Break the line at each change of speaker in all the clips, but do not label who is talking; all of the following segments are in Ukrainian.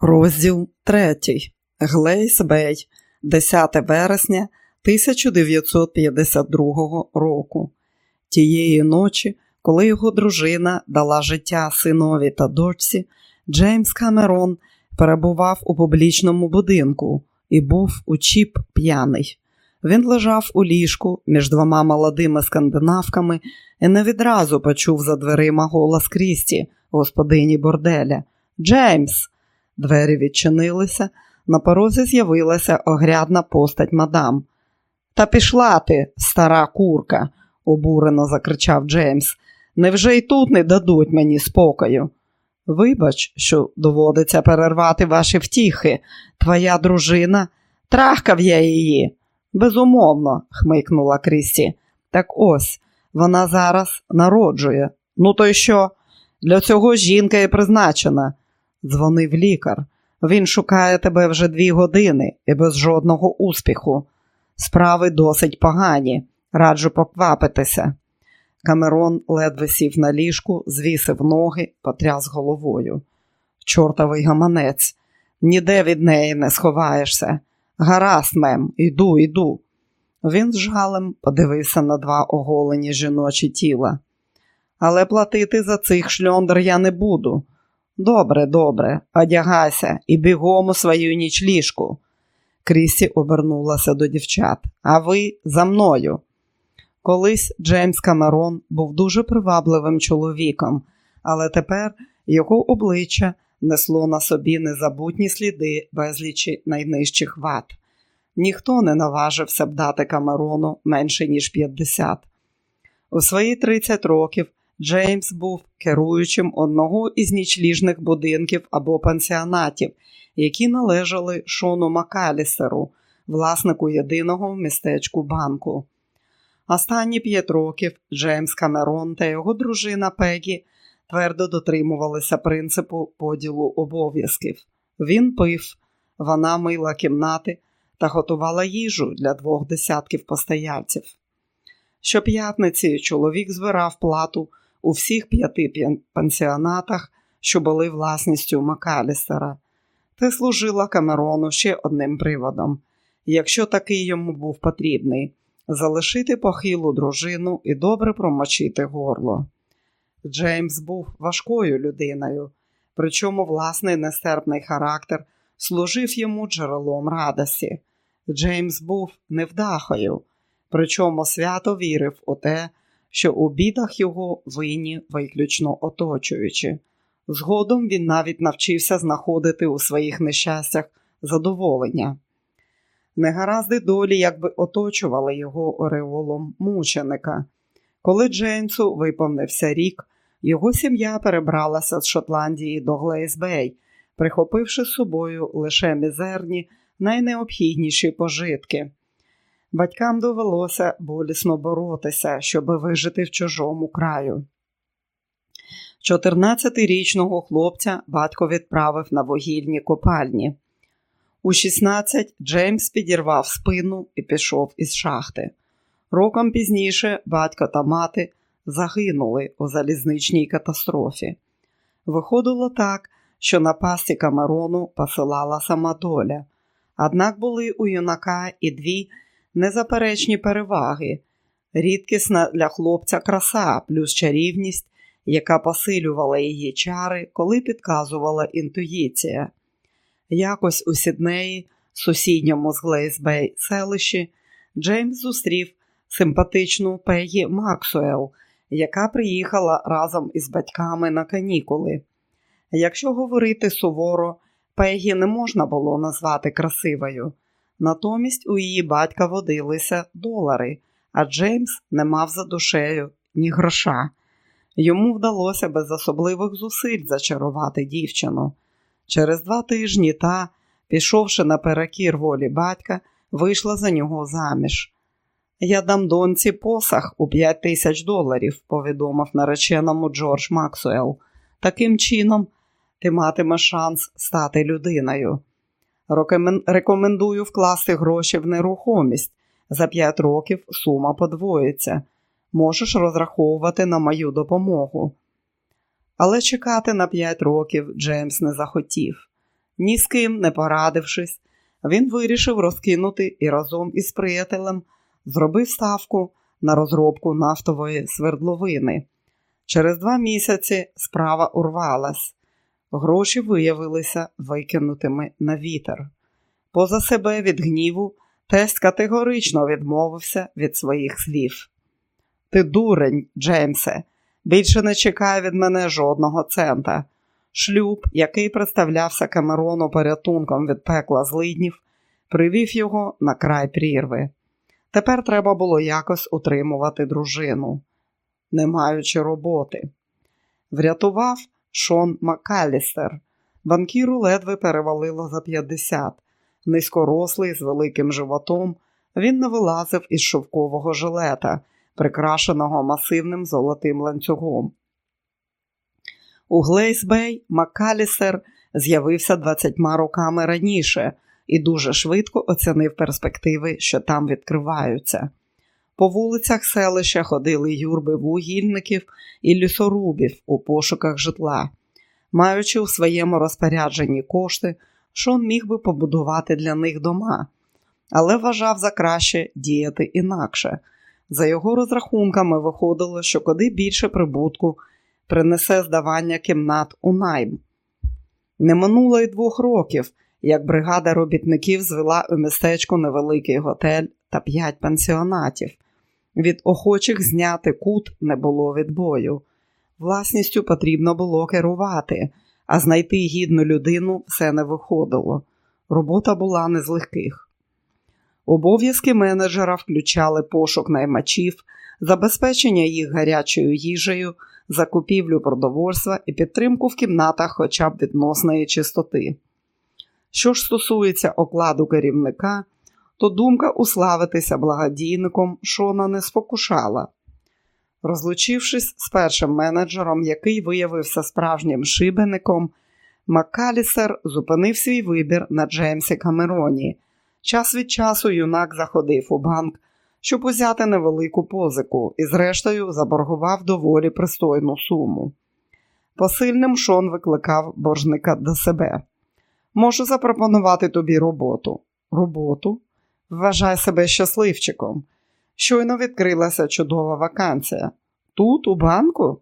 Розділ 3. Глейс Бей, 10 вересня 1952 року. Тієї ночі, коли його дружина дала життя синові та дочці, Джеймс Камерон перебував у публічному будинку і був у чіп п'яний. Він лежав у ліжку між двома молодими скандинавками і не відразу почув за дверима голос Крісті, господині борделя. Джеймс! Двері відчинилися, на порозі з'явилася огрядна постать мадам. Та пішла ти, стара курка, обурено закричав Джеймс. Невже й тут не дадуть мені спокою? Вибач, що доводиться перервати ваші втіхи. Твоя дружина, трахкав я її. Безумовно, хмикнула Крісті. Так ось, вона зараз народжує. Ну, то й що? Для цього жінка і призначена. Дзвонив лікар. Він шукає тебе вже дві години і без жодного успіху. Справи досить погані. Раджу поквапитися. Камерон ледве сів на ліжку, звісив ноги, потряс головою. Чортовий гаманець, ніде від неї не сховаєшся. Гаразд, мем, іду, іду. Він з жалем подивився на два оголені жіночі тіла. Але платити за цих шльондр я не буду. Добре, добре, одягайся і бігом у свою нічліжку. Крісі обернулася до дівчат. А ви за мною. Колись Джеймс Камерон був дуже привабливим чоловіком, але тепер його обличчя несло на собі незабутні сліди безлічі найнижчих ват. Ніхто не наважився б дати Камерону менше, ніж 50. У свої 30 років Джеймс був керуючим одного із нічліжних будинків або пансіонатів, які належали Шону Макалістеру, власнику єдиного в містечку банку. Останні п'ять років Джеймс Камерон та його дружина Пегі твердо дотримувалися принципу поділу обов'язків. Він пив, вона мила кімнати та готувала їжу для двох десятків постояльців. Щоп'ятниці чоловік збирав плату у всіх п'яти пансіонатах, що були власністю Макалістера. Це служило Камерону ще одним приводом, якщо такий йому був потрібний, залишити похилу дружину і добре промочити горло. Джеймс був важкою людиною, причому власний нестерпний характер служив йому джерелом радості. Джеймс був невдахою, причому свято вірив у те, що у бідах його винні виключно оточуючи. Згодом він навіть навчився знаходити у своїх нещастях задоволення. Негаразди долі якби оточували його ореолом мученика. Коли Джеймсу виповнився рік, його сім'я перебралася з Шотландії до Глейсбей, прихопивши з собою лише мізерні, найнеобхідніші пожитки. Батькам довелося болісно боротися, щоб вижити в чужому краю. 14-річного хлопця батько відправив на вугільні копальні. У 16 Джеймс підірвав спину і пішов із шахти. Роком пізніше батько та мати загинули у залізничній катастрофі. Виходило так, що на пасті Камерону посилала сама доля, однак були у юнака і дві незаперечні переваги, рідкісна для хлопця краса плюс чарівність, яка посилювала її чари, коли підказувала інтуїція. Якось у Сіднеї, сусідньому з Глейсбей селищі, Джеймс зустрів симпатичну Пегі Максуел, яка приїхала разом із батьками на канікули. Якщо говорити суворо, Пегі не можна було назвати красивою. Натомість у її батька водилися долари, а Джеймс не мав за душею ні гроша. Йому вдалося без особливих зусиль зачарувати дівчину. Через два тижні та, пішовши наперекір волі батька, вийшла за нього заміж. Я дам доньці посах у п'ять тисяч доларів, повідомив нареченому Джордж Максуел. Таким чином, ти матимеш шанс стати людиною. Рекомендую вкласти гроші в нерухомість. За п'ять років сума подвоїться. Можеш розраховувати на мою допомогу. Але чекати на п'ять років Джеймс не захотів. Ні з ким не порадившись, він вирішив розкинути і разом із приятелем зробив ставку на розробку нафтової свердловини. Через два місяці справа урвалась. Гроші виявилися викинутими на вітер. Поза себе від гніву тесть категорично відмовився від своїх слів. Ти дурень, Джеймсе, більше не чекай від мене жодного цента. Шлюб, який представлявся Камерону порятунком від пекла злиднів, привів його на край прірви. Тепер треба було якось утримувати дружину, не маючи роботи. Врятував Шон Макалістер. Банкіру ледве перевалило за 50. Низькорослий з великим животом, він не вилазив із шовкового жилета, прикрашеного масивним золотим ланцюгом. У Глейсбей Маккалістер з'явився 20 роками раніше і дуже швидко оцінив перспективи, що там відкриваються. По вулицях селища ходили юрби вугільників і лісорубів у пошуках житла. Маючи у своєму розпорядженні кошти, Шон міг би побудувати для них дома, але вважав за краще діяти інакше. За його розрахунками виходило, що куди більше прибутку принесе здавання кімнат у найм. Не минуло й двох років, як бригада робітників звела у містечку невеликий готель та п'ять пансіонатів. Від охочих зняти кут не було відбою. Власністю потрібно було керувати, а знайти гідну людину все не виходило. Робота була не з легких. Обов'язки менеджера включали пошук наймачів, забезпечення їх гарячою їжею, закупівлю продовольства і підтримку в кімнатах хоча б відносної чистоти. Що ж стосується окладу керівника, то думка уславитися благодійником Шона не спокушала. Розлучившись з першим менеджером, який виявився справжнім шибеником, Маккалісер зупинив свій вибір на Джеймсі Камероні. Час від часу юнак заходив у банк, щоб узяти невелику позику і, зрештою, заборгував доволі пристойну суму. Посильним Шон викликав боржника до себе. Можу запропонувати тобі роботу. Роботу? Вважай себе щасливчиком. Щойно відкрилася чудова вакансія. Тут, у банку?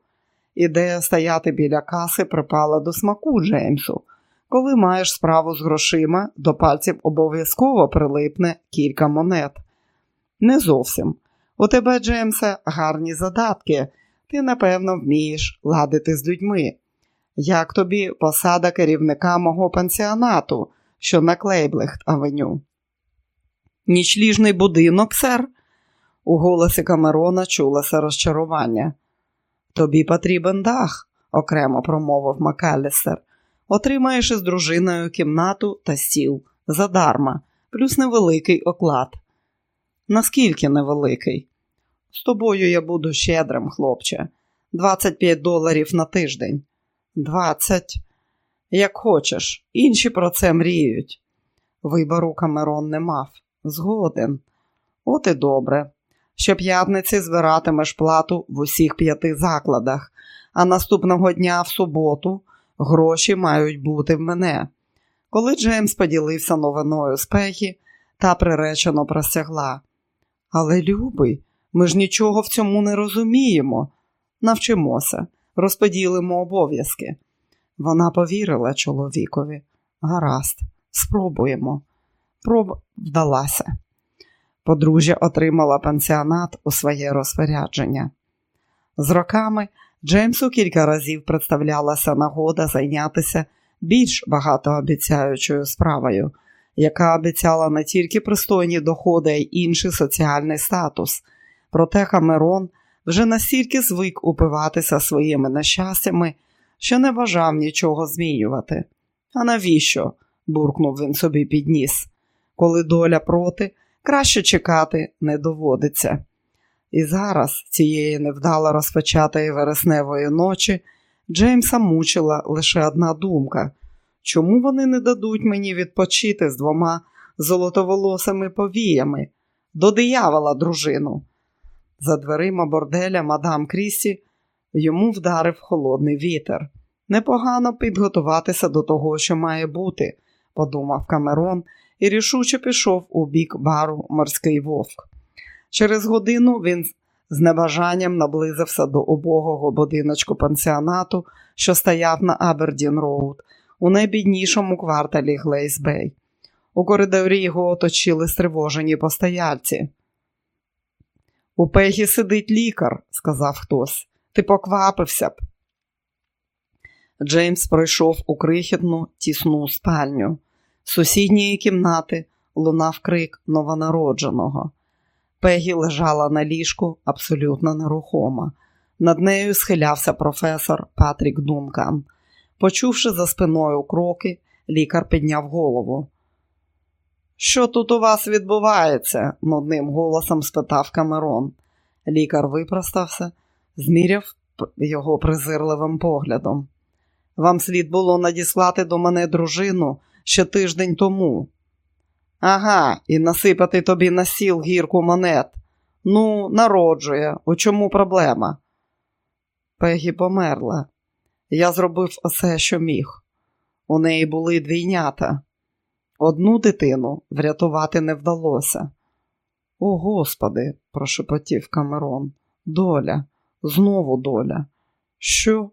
Ідея стояти біля каси припала до смаку Джеймсу. Коли маєш справу з грошима, до пальців обов'язково прилипне кілька монет. Не зовсім. У тебе, Джеймсе, гарні задатки. Ти, напевно, вмієш ладити з людьми. Як тобі посада керівника мого пансіонату, що на Клейблехт авеню? Нічліжний будинок, сер. У голосі Камерона чулося розчарування. Тобі потрібен дах, окремо промовив Макалістер. Отримаєш із дружиною кімнату та стіл задарма, плюс невеликий оклад. Наскільки невеликий? З тобою я буду щедрим, хлопче, 25 доларів на тиждень. Двадцять. Як хочеш, інші про це мріють. Вибору Камерон не мав. Згоден. От і добре. Щоп'ятниці збиратимеш плату в усіх п'яти закладах, а наступного дня в суботу гроші мають бути в мене. Коли Джеймс поділився новиною з та приречено простягла. Але, любий, ми ж нічого в цьому не розуміємо. Навчимося розподілимо обов'язки. Вона повірила чоловікові. Гаразд, спробуємо. Проб вдалася. Подружжя отримала пансіонат у своє розпорядження. З роками Джеймсу кілька разів представлялася нагода зайнятися більш багатообіцяючою справою, яка обіцяла не тільки пристойні доходи, а й інший соціальний статус. Проте Камерон вже настільки звик упиватися своїми нещастями, що не бажав нічого змінювати. А навіщо? буркнув він собі підніс. Коли доля проти, краще чекати не доводиться. І зараз, цієї невдало розпочатої вересневої ночі, Джеймса мучила лише одна думка чому вони не дадуть мені відпочити з двома золотоволосими повіями? До диявола, дружину. За дверима борделя мадам Крісті йому вдарив холодний вітер. Непогано підготуватися до того, що має бути, подумав Камерон і рішуче пішов у бік бару морський вовк. Через годину він з небажанням наблизився до убогого будиночку пансіонату, що стояв на Абердін Роуд, у найбіднішому кварталі Глейсбей. У коридорі його оточили стривожені постояльці. У пегі сидить лікар, сказав хтось. Ти поквапився б. Джеймс пройшов у крихітну тісну спальню. Сусідньої кімнати лунав крик новонародженого. Пегі лежала на ліжку абсолютно нерухома. Над нею схилявся професор Патрік Дункан. Почувши за спиною кроки, лікар підняв голову. Що тут у вас відбувається? нудним голосом спитав Камерон. Лікар випростався, зміряв його презирливим поглядом. Вам слід було надіслати до мене дружину ще тиждень тому. Ага, і насипати тобі на сіл гірку монет. Ну, народжує. У чому проблема? Пегі померла. Я зробив усе, що міг. У неї були двійнята. Одну дитину врятувати не вдалося. О, Господи, прошепотів Камерон. Доля, знову доля. Що?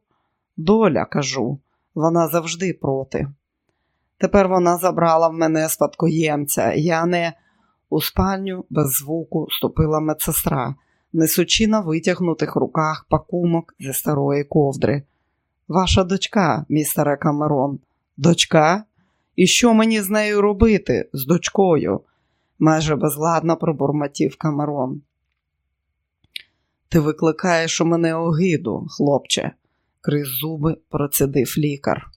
Доля, кажу, вона завжди проти. Тепер вона забрала в мене спадкоємця. Я не у спальню без звуку ступила медсестра, несучи на витягнутих руках пакумок зі старої ковдри. Ваша дочка, містере Камерон, дочка? І що мені з нею робити, з дочкою? майже безладно пробурмотів Камерон. Ти викликаєш у мене огиду, хлопче, крізь зуби процедив лікар.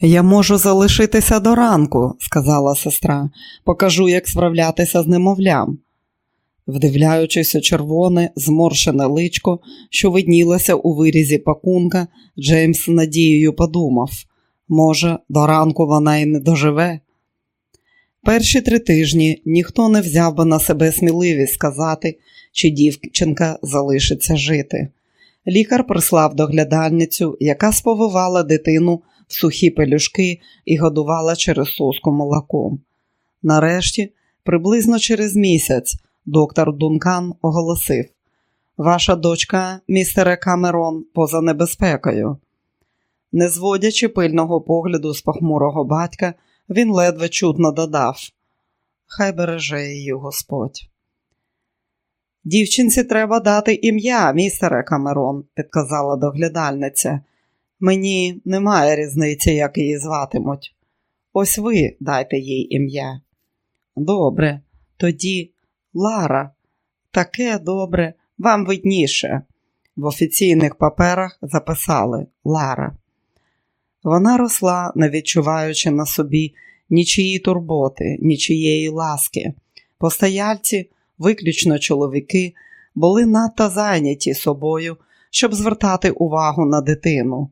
Я можу залишитися до ранку, сказала сестра, покажу, як справлятися з немовлям. Вдивляючись у червоне, зморшене личко, що виднілося у вирізі пакунка, Джеймс надією подумав може, до ранку вона й не доживе. Перші три тижні ніхто не взяв би на себе сміливість сказати, чи дівчинка залишиться жити. Лікар прислав доглядальницю, яка сповивала дитину сухі пелюшки і годувала через соску молоком. Нарешті, приблизно через місяць, доктор Дункан оголосив: Ваша дочка, містере Камерон, поза небезпекою. Не зводячи пильного погляду з похмурого батька, він ледве чутно додав Хай береже її Господь. Дівчинці треба дати ім'я, містере Камерон, підказала доглядальниця. Мені немає різниці, як її зватимуть. Ось ви дайте їй ім'я. Добре, тоді Лара, таке добре, вам видніше. В офіційних паперах записали Лара. Вона росла, не відчуваючи на собі нічиї турботи, нічиєї ласки. Постояльці, виключно чоловіки, були надто зайняті собою, щоб звертати увагу на дитину.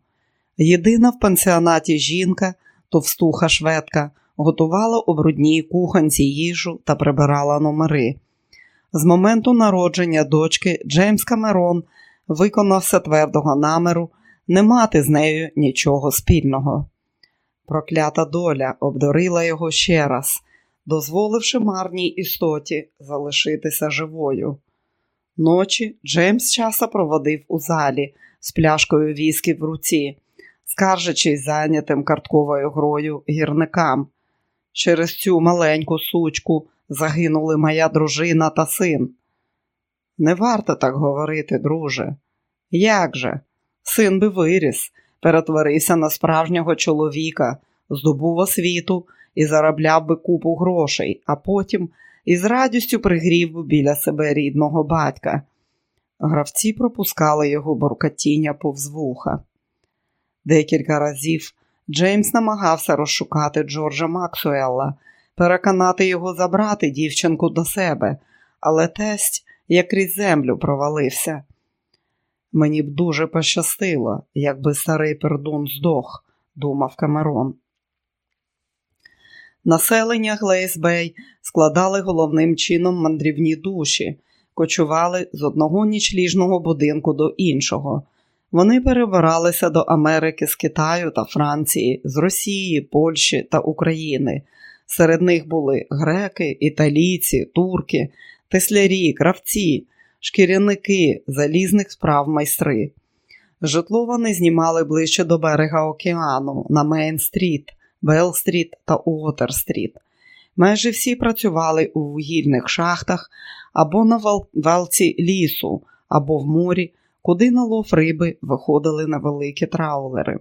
Єдина в пансіонаті жінка, товстуха шведка, готувала у брудній кухонці їжу та прибирала номери. З моменту народження дочки Джеймс Камерон виконався твердого намеру не мати з нею нічого спільного. Проклята доля обдурила його ще раз, дозволивши марній істоті залишитися живою. Ночі Джеймс часа проводив у залі з пляшкою віскі в руці, скаржачись зайнятим картковою грою гірникам. Через цю маленьку сучку загинули моя дружина та син. Не варто так говорити, друже. Як же? Син би виріс, перетворився на справжнього чоловіка, здобув освіту і заробляв би купу грошей, а потім із радістю пригрів би біля себе рідного батька. Гравці пропускали його буркатіння повз вуха. Декілька разів Джеймс намагався розшукати Джорджа Максуелла, переконати його забрати дівчинку до себе, але тесть як крізь землю провалився. Мені б дуже пощастило, якби старий пердун здох, думав Камерон. Населення Глейсбей складали головним чином мандрівні душі, кочували з одного нічліжного будинку до іншого. Вони перебиралися до Америки з Китаю та Франції, з Росії, Польщі та України. Серед них були греки, італійці, турки, теслярі, кравці, шкіряники, залізних справ майстри. Житло вони знімали ближче до берега океану на Мейн-стріт, Белл-стріт та Уотер-стріт. Майже всі працювали у вугільних шахтах або на валці лісу, або в морі, куди на лов риби виходили на великі траулери.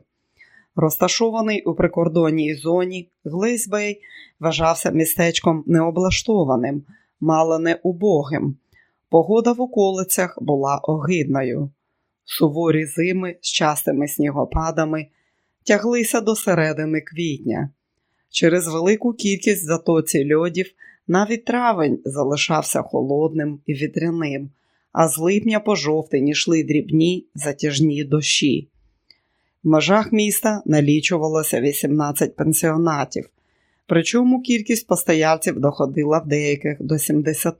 Розташований у прикордонній зоні, Глейсбей вважався містечком необлаштованим, мало не убогим. Погода в околицях була огидною. Суворі зими з частими снігопадами тяглися до середини квітня. Через велику кількість затоці льодів навіть травень залишався холодним і вітряним, а з липня по жовтень йшли дрібні затяжні дощі. В межах міста налічувалося 18 пенсіонатів, причому кількість постояльців доходила в деяких до 70.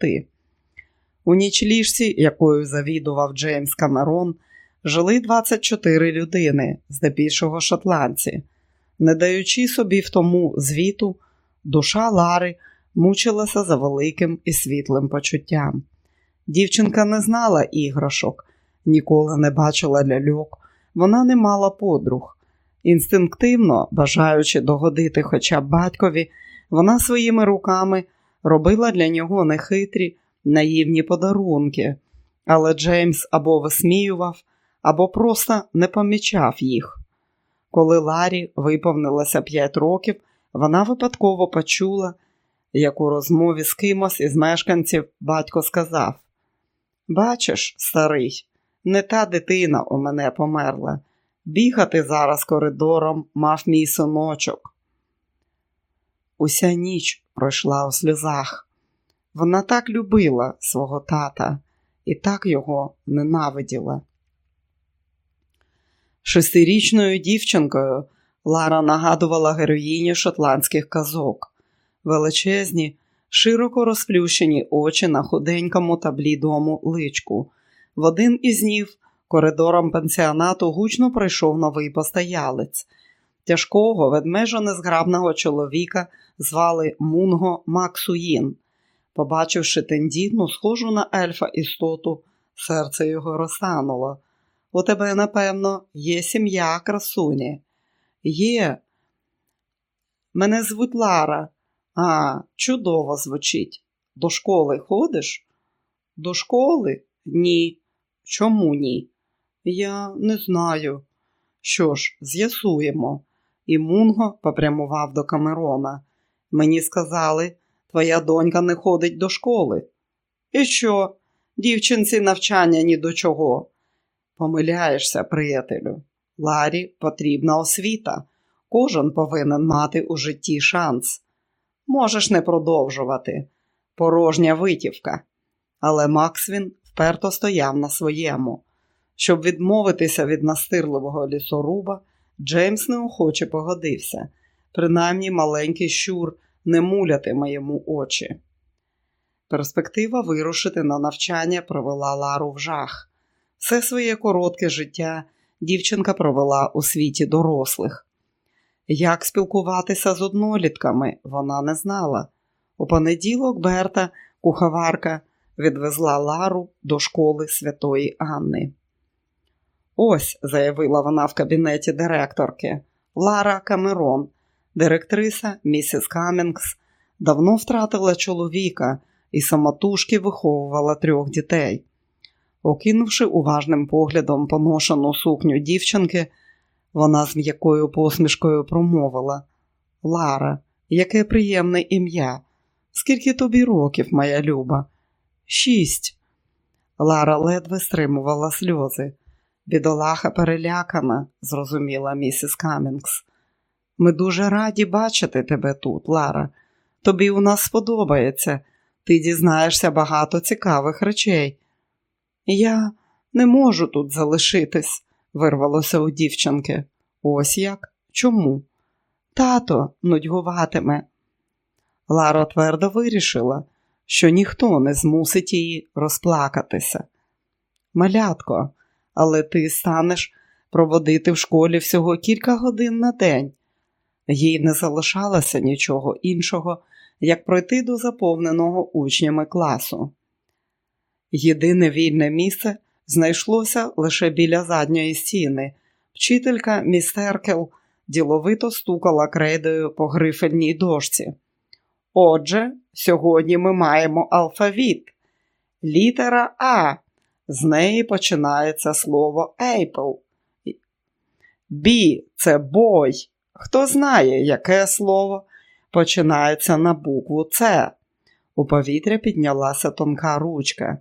У нічліжці, якою завідував Джеймс Камерон, жили 24 людини, здебільшого шотландці. Не даючи собі в тому звіту, душа Лари мучилася за великим і світлим почуттям. Дівчинка не знала іграшок, ніколи не бачила ляльок, вона не мала подруг. Інстинктивно, бажаючи догодити хоча б батькові, вона своїми руками робила для нього нехитрі, наївні подарунки, але Джеймс або висміював, або просто не помічав їх. Коли Ларі виповнилося п'ять років, вона випадково почула, як у розмові з кимось із мешканців батько сказав: Бачиш, старий, не та дитина у мене померла. Бігати зараз коридором мав мій синочок. Уся ніч пройшла у сльозах. Вона так любила свого тата і так його ненавиділа. Шестирічною дівчинкою Лара нагадувала героїні шотландських казок, величезні, широко розплющені очі на худенькому та блідому личку. В один із днів коридором пенсіонату гучно пройшов новий постоялець. Тяжкого, ведмежо незграбного чоловіка звали Мунго Максуїн. Побачивши тендітну, схожу на ельфа істоту, серце його розтануло. У тебе, напевно, є сім'я, красуні. Є. Мене звуть Лара. А, чудово звучить. До школи ходиш? До школи? Ні. Чому ні? Я не знаю. Що ж, з'ясуємо. І Мунго попрямував до Камерона. Мені сказали, твоя донька не ходить до школи. І що? Дівчинці навчання ні до чого. Помиляєшся, приятелю. Ларі потрібна освіта. Кожен повинен мати у житті шанс. Можеш не продовжувати. Порожня витівка. Але Максвін вперто стояв на своєму. Щоб відмовитися від настирливого лісоруба, Джеймс неохоче погодився. Принаймні маленький щур не мулятиме йому очі. Перспектива вирушити на навчання провела Лару в жах. Все своє коротке життя дівчинка провела у світі дорослих. Як спілкуватися з однолітками, вона не знала. У понеділок Берта, куховарка, відвезла Лару до школи святої Анни. Ось, заявила вона в кабінеті директорки, Лара Камерон, директриса місіс Камінгс, давно втратила чоловіка і самотужки виховувала трьох дітей. Окинувши уважним поглядом поношену сукню дівчинки, вона з м'якою посмішкою промовила Лара, яке приємне ім'я. Скільки тобі років, моя люба? Шість. Лара ледве стримувала сльози. Бідолаха перелякана, зрозуміла місіс Камінгс. Ми дуже раді бачити тебе тут, Лара. Тобі у нас сподобається. Ти дізнаєшся багато цікавих речей. Я не можу тут залишитись, вирвалося у дівчинки. Ось як? Чому? Тато нудьгуватиме. Лара твердо вирішила, що ніхто не змусить її розплакатися. Малятко, але ти станеш проводити в школі всього кілька годин на день. Їй не залишалося нічого іншого, як пройти до заповненого учнями класу. Єдине вільне місце знайшлося лише біля задньої стіни. Вчителька міс Теркел діловито стукала крейдою по грифельній дошці. Отже, сьогодні ми маємо алфавіт. Літера А. З неї починається слово Apple. Бі це бой. Хто знає, яке слово починається на букву С. У повітря піднялася тонка ручка.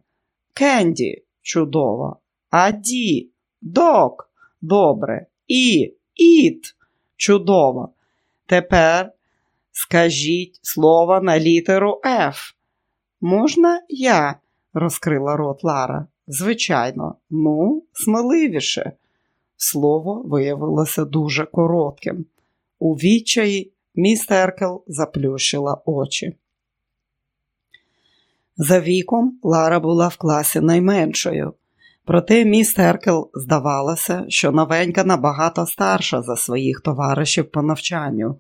Кенді чудово. А ді, док, добре. І, іт, чудово. Тепер скажіть слово на літеру Ф. Можна я? розкрила рот Лара. Звичайно, ну, сміливіше. Слово виявилося дуже коротким. У відчаї міс Теркел заплющила очі. За віком Лара була в класі найменшою, проте міс Теркел здавалося, що новенька набагато старша за своїх товаришів по навчанню.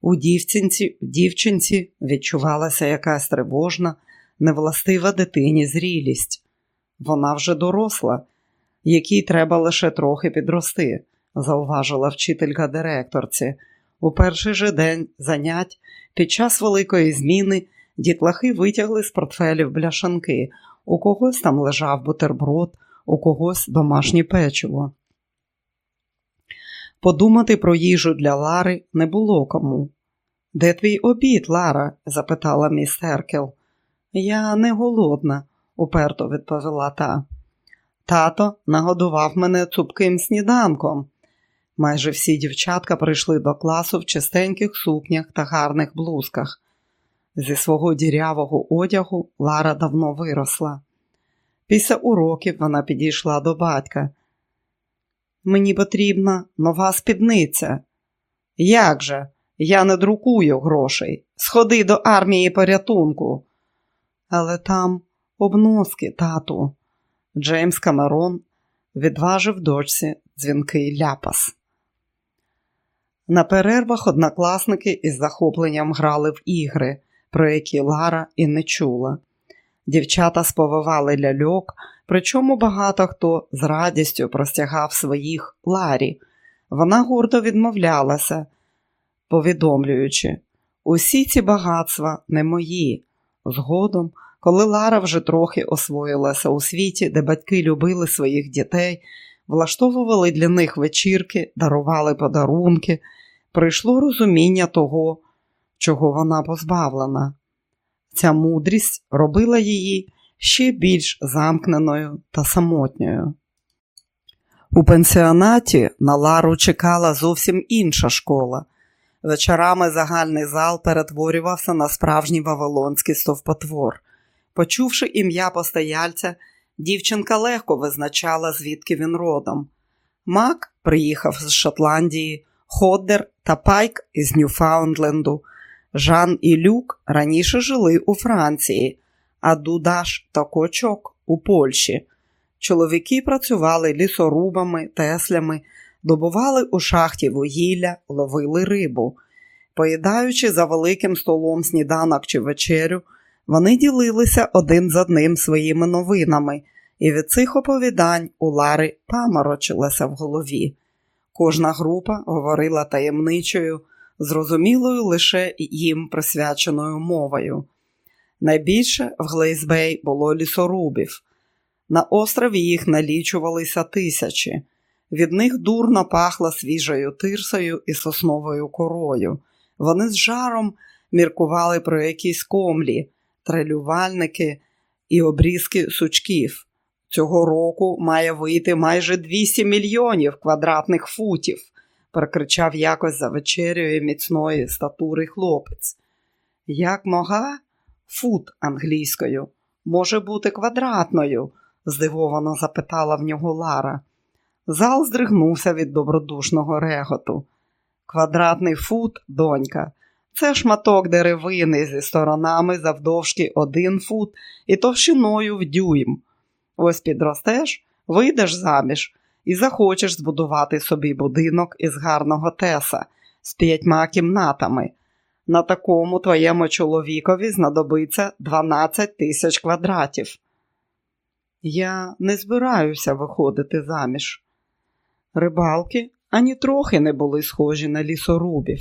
У дівчинці, дівчинці відчувалася якась тривожна, невластива дитині зрілість. Вона вже доросла, якій треба лише трохи підрости, зауважила вчителька директорці. У перший же день занять під час великої зміни дітлахи витягли з портфелів бляшанки. У когось там лежав бутерброд, у когось домашнє печиво. Подумати про їжу для Лари не було кому. Де твій обід, Лара? запитала міс Теркел. Я не голодна, уперто відповіла та. Тато нагодував мене цупким сніданком. Майже всі дівчатка прийшли до класу в чистеньких сукнях та гарних блузках. Зі свого дірявого одягу Лара давно виросла. Після уроків вона підійшла до батька. Мені потрібна нова спідниця. Як же? Я не друкую грошей. Сходи до армії порятунку. Але там обноски, тату. Джеймс Камерон відважив дочці дзвінкий ляпас. На перервах однокласники із захопленням грали в ігри, про які Лара і не чула. Дівчата сповивали ляльок, причому багато хто з радістю простягав своїх Ларі. Вона гордо відмовлялася, повідомлюючи, усі ці багатства не мої. Згодом, коли Лара вже трохи освоїлася у світі, де батьки любили своїх дітей, влаштовували для них вечірки, дарували подарунки, прийшло розуміння того, чого вона позбавлена. Ця мудрість робила її ще більш замкненою та самотньою. У пансіонаті на Лару чекала зовсім інша школа. Вечорами загальний зал перетворювався на справжній вавилонський стовпотвор. Почувши ім'я постояльця, дівчинка легко визначала, звідки він родом. Мак приїхав з Шотландії, Ходдер та Пайк із Ньюфаундленду. Жан і Люк раніше жили у Франції, а Дудаш та Кочок у Польщі. Чоловіки працювали лісорубами, теслями, добували у шахті вугілля, ловили рибу. Поїдаючи за великим столом сніданок чи вечерю, вони ділилися один з одним своїми новинами, і від цих оповідань у Лари паморочилася в голові. Кожна група говорила таємничою, зрозумілою лише їм присвяченою мовою. Найбільше в Глейсбей було лісорубів. На острові їх налічувалися тисячі. Від них дурно пахло свіжою тирсою і сосновою корою. Вони з жаром міркували про якісь комлі, трелювальники і обрізки сучків. Цього року має вийти майже 200 мільйонів квадратних футів, прокричав якось за вечерю міцної статури хлопець. Як мога? Фут англійською, може бути квадратною? здивовано запитала в нього Лара. Зал здригнувся від добродушного реготу. Квадратний фут, донька, це шматок деревини зі сторонами завдовжки один фут і товщиною в дюйм. Ось підростеш, вийдеш заміж, і захочеш збудувати собі будинок із гарного теса з п'ятьма кімнатами. На такому твоєму чоловікові знадобиться 12 тисяч квадратів. Я не збираюся виходити заміж. Рибалки ані трохи не були схожі на лісорубів.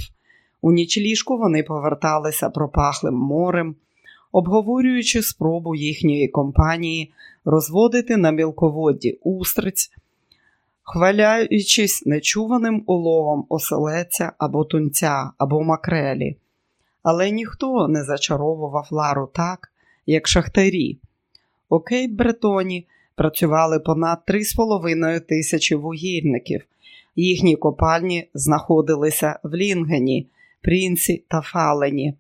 У нічліжку вони поверталися пропахлим морем, обговорюючи спробу їхньої компанії розводити на мілководді устриць, хваляючись нечуваним уловом оселеця або тунця, або макрелі. Але ніхто не зачаровував Лару так, як шахтарі. У Кейп Бретоні працювали понад 3,5 тисячі вугільників. Їхні копальні знаходилися в Лінгені, Прінсі та Фалені.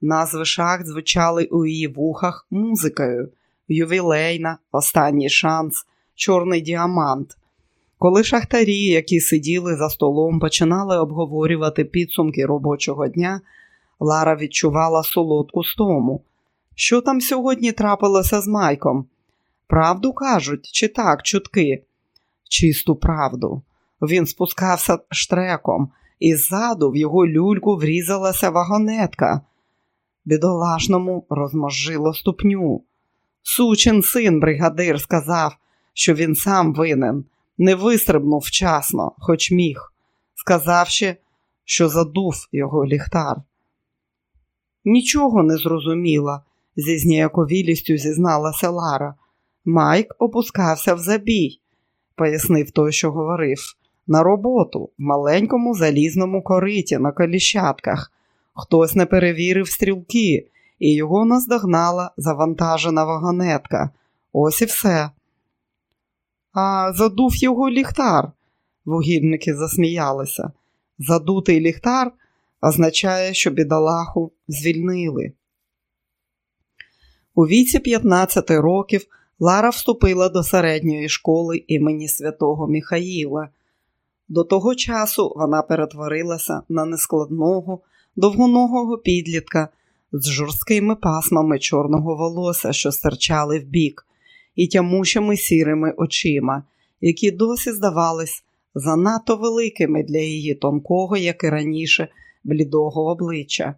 Назви шахт звучали у її вухах музикою, ювілейна, останній шанс, чорний діамант. Коли шахтарі, які сиділи за столом, починали обговорювати підсумки робочого дня, Лара відчувала солодку стому. Що там сьогодні трапилося з Майком? Правду кажуть, чи так, чутки? Чисту правду. Він спускався штреком, і ззаду в його люльку врізалася вагонетка. Бідолашному розможжило ступню. Сучин син бригадир сказав, що він сам винен, не вистрибнув вчасно, хоч міг, сказавши, що задув його ліхтар. Нічого не зрозуміла, зі зніяковілістю зізналася Лара. Майк опускався в забій, пояснив той, що говорив, на роботу в маленькому залізному кориті на коліщатках. Хтось не перевірив стрілки, і його наздогнала завантажена вагонетка. Ось і все. А задув його ліхтар. Вугільники засміялися. Задутий ліхтар означає, що бідолаху звільнили. У віці 15 років Лара вступила до середньої школи імені святого Міхаїла. До того часу вона перетворилася на нескладного, довгоногого підлітка з жорсткими пасмами чорного волосся, що стирчали вбік, і тямущими сірими очима, які досі здавались занадто великими для її тонкого, як і раніше, блідого обличчя.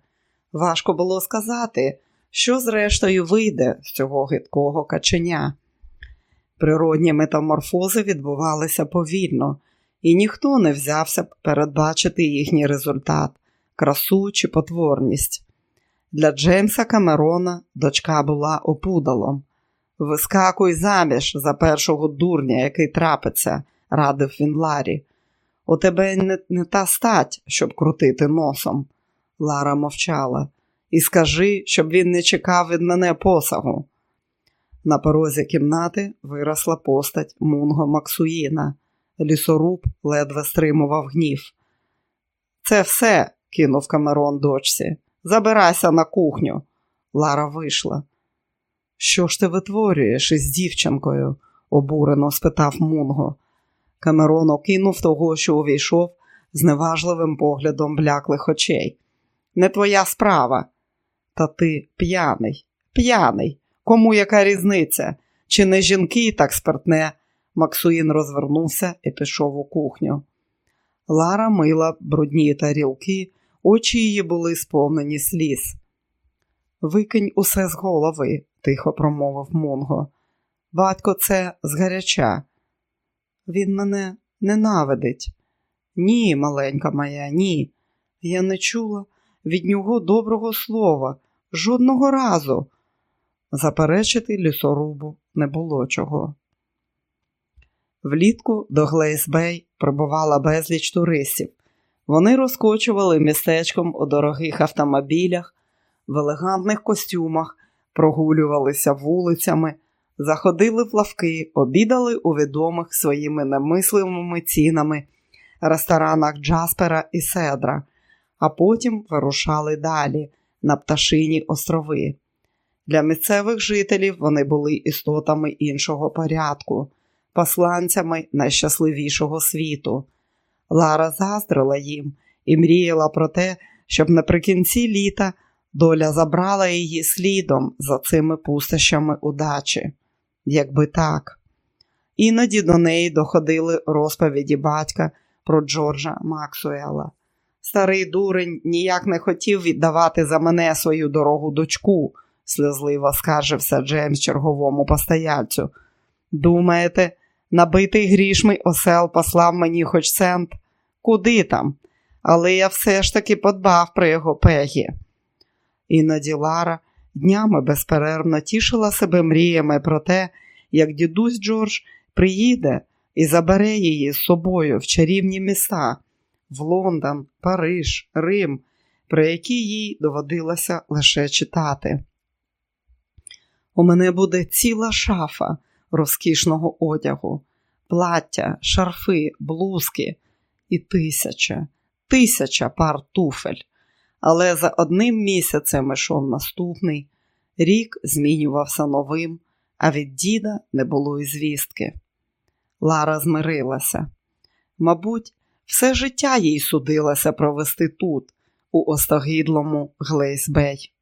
Важко було сказати, що зрештою вийде з цього гидкого каченя. Природні метаморфози відбувалися повільно, і ніхто не взявся передбачити їхній результат, красу чи потворність. Для Джеймса Камерона дочка була опудалом. Вискакуй заміж за першого дурня, який трапиться, радив він Ларі. У тебе не, не та стать, щоб крутити носом. Лара мовчала. І скажи, щоб він не чекав від мене посагу. На порозі кімнати виросла постать Мунго Максуїна. Лісоруб ледве стримував гнів. Це все, кинув Камерон дочці. Забирайся на кухню. Лара вийшла. Що ж ти витворюєш із дівчинкою? обурено спитав Мунго. Камерон окинув того, що увійшов, з неважливим поглядом бляклих очей. Не твоя справа. Та ти п'яний, п'яний. Кому яка різниця? Чи не жінки так спиртне? Максуїн розвернувся і пішов у кухню. Лара мила брудні тарілки, очі її були сповнені сліз. Викинь усе з голови, тихо промовив Монго. Батько це згаряча. Він мене ненавидить. Ні, маленька моя, ні. Я не чула від нього доброго слова, жодного разу. Заперечити лісорубу не було чого. Влітку до Глейсбей прибувала безліч туристів. Вони розкочували містечком у дорогих автомобілях, в елегантних костюмах, прогулювалися вулицями, заходили в лавки, обідали у відомих своїми немисливими цінами ресторанах Джаспера і Седра, а потім вирушали далі на пташині острови. Для місцевих жителів вони були істотами іншого порядку, посланцями найщасливішого світу. Лара заздрила їм і мріяла про те, щоб наприкінці літа доля забрала її слідом за цими пустощами удачі. Якби так. Іноді до неї доходили розповіді батька про Джорджа Максуела. Старий дурень ніяк не хотів віддавати за мене свою дорогу дочку, сльозливо скаржився Джеймс черговому постояльцю. Думаєте, набитий грішми осел послав мені хоч цент? Куди там? Але я все ж таки подбав про його пегі. Іноді Лара днями безперервно тішила себе мріями про те, як дідусь Джордж приїде і забере її з собою в чарівні міста в Лондон, Париж, Рим, про які їй доводилося лише читати. У мене буде ціла шафа розкішного одягу, плаття, шарфи, блузки і тисяча, тисяча пар туфель. Але за одним місяцем ішов наступний, рік змінювався новим, а від діда не було і звістки. Лара змирилася. Мабуть, все життя їй судилося провести тут, у остогідлому Глейсбей.